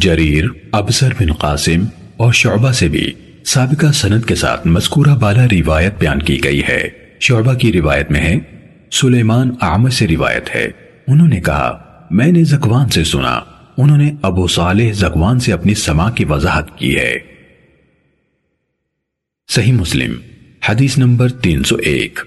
جریر ابسر بن قاسم اور شعبہ سے بھی سابقہ سند کے ساتھ مذکورہ بالا روایت بیان کی گئی ہے۔ شعبہ کی روایت میں ہے، سلیمان عامر سے روایت ہے۔ انہوں نے کہا، میں نے زکوان سے سنا۔ انہوں نے ابو صالح زکوان سے اپنی سما کی وضاحت کی ہے۔ صحیح مسلم، حدیث نمبر تین سو ایک۔